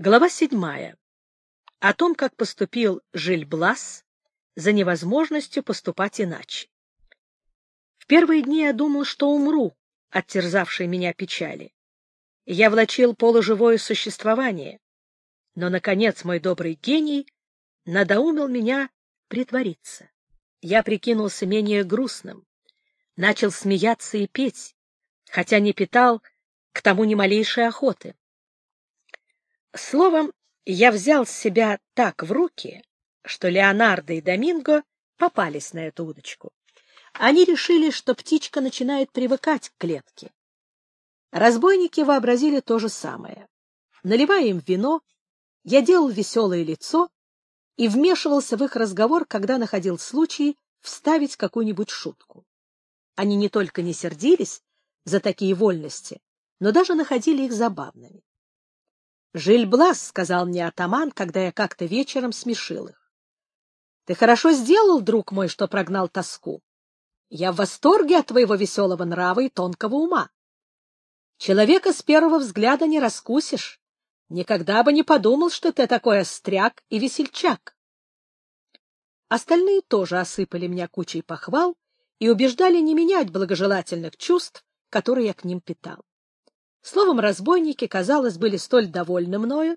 Глава седьмая. О том, как поступил Жильблас за невозможностью поступать иначе. В первые дни я думал, что умру от терзавшей меня печали. Я влачил полуживое существование. Но, наконец, мой добрый гений надоумил меня притвориться. Я прикинулся менее грустным, начал смеяться и петь, хотя не питал к тому ни малейшей охоты. Словом, я взял себя так в руки, что Леонардо и Доминго попались на эту удочку. Они решили, что птичка начинает привыкать к клетке. Разбойники вообразили то же самое. Наливая им вино, я делал веселое лицо и вмешивался в их разговор, когда находил случай вставить какую-нибудь шутку. Они не только не сердились за такие вольности, но даже находили их забавными. Жильблас, — сказал мне атаман, когда я как-то вечером смешил их. — Ты хорошо сделал, друг мой, что прогнал тоску. Я в восторге от твоего веселого нрава и тонкого ума. Человека с первого взгляда не раскусишь. Никогда бы не подумал, что ты такой остряк и весельчак. Остальные тоже осыпали меня кучей похвал и убеждали не менять благожелательных чувств, которые я к ним питал. Словом, разбойники, казалось, были столь довольны мною,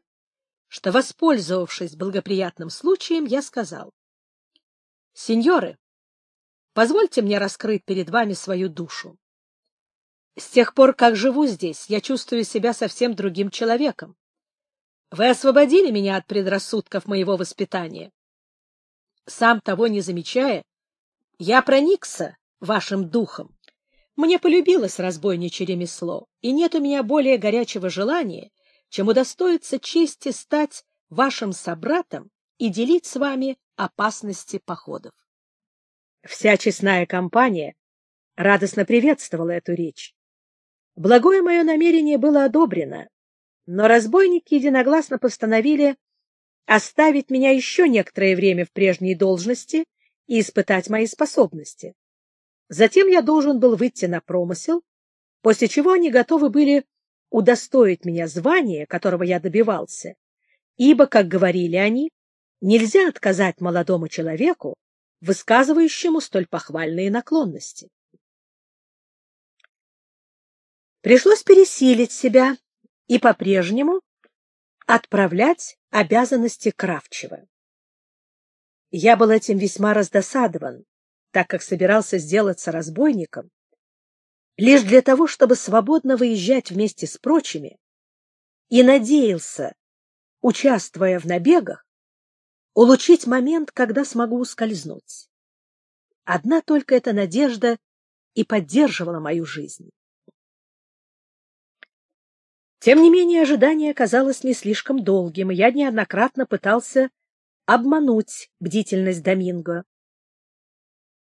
что, воспользовавшись благоприятным случаем, я сказал, — Сеньоры, позвольте мне раскрыть перед вами свою душу. С тех пор, как живу здесь, я чувствую себя совсем другим человеком. Вы освободили меня от предрассудков моего воспитания. Сам того не замечая, я проникся вашим духом. Мне полюбилось разбойничье ремесло, и нет у меня более горячего желания, чем удостоиться чести стать вашим собратом и делить с вами опасности походов. Вся честная компания радостно приветствовала эту речь. Благое мое намерение было одобрено, но разбойники единогласно постановили оставить меня еще некоторое время в прежней должности и испытать мои способности. Затем я должен был выйти на промысел, после чего они готовы были удостоить меня звания, которого я добивался, ибо, как говорили они, нельзя отказать молодому человеку, высказывающему столь похвальные наклонности. Пришлось пересилить себя и по-прежнему отправлять обязанности Кравчева. Я был этим весьма раздосадован, так как собирался сделаться разбойником, лишь для того, чтобы свободно выезжать вместе с прочими, и надеялся, участвуя в набегах, улучшить момент, когда смогу ускользнуть. Одна только эта надежда и поддерживала мою жизнь. Тем не менее, ожидание оказалось не слишком долгим, и я неоднократно пытался обмануть бдительность Доминго.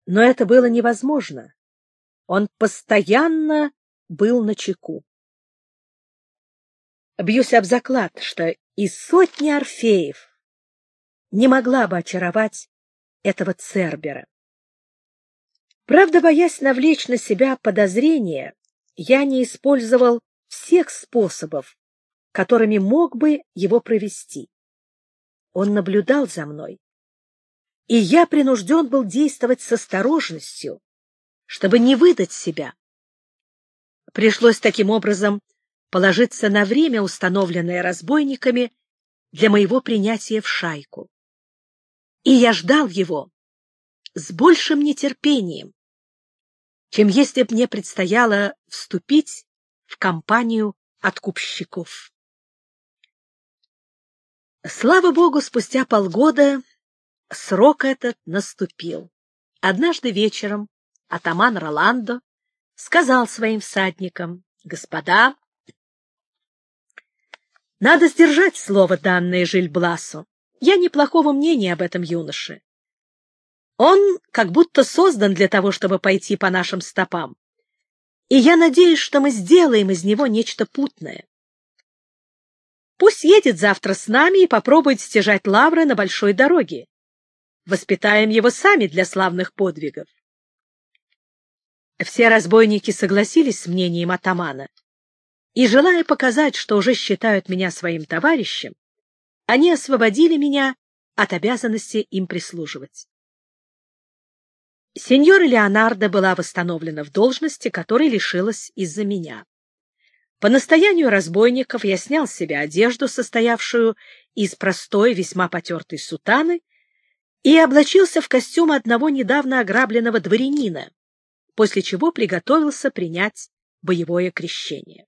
Но это было невозможно. Он постоянно был на чеку. Бьюсь об заклад, что и сотни орфеев не могла бы очаровать этого Цербера. Правда, боясь навлечь на себя подозрения, я не использовал всех способов, которыми мог бы его провести. Он наблюдал за мной, и я принужден был действовать с осторожностью, чтобы не выдать себя. Пришлось таким образом положиться на время, установленное разбойниками, для моего принятия в шайку. И я ждал его с большим нетерпением, чем если б мне предстояло вступить в компанию откупщиков. Слава богу, спустя полгода Срок этот наступил. Однажды вечером атаман Роландо сказал своим всадникам, «Господа, надо сдержать слово, данное Жильбласу. Я неплохого мнения об этом юноше. Он как будто создан для того, чтобы пойти по нашим стопам. И я надеюсь, что мы сделаем из него нечто путное. Пусть едет завтра с нами и попробует стяжать лавры на большой дороге воспитаем его сами для славных подвигов. Все разбойники согласились с мнением атамана, и, желая показать, что уже считают меня своим товарищем, они освободили меня от обязанности им прислуживать. Сеньора Леонардо была восстановлена в должности, которой лишилась из-за меня. По настоянию разбойников я снял с себя одежду, состоявшую из простой, весьма потертой сутаны, и облачился в костюм одного недавно ограбленного дворянина, после чего приготовился принять боевое крещение.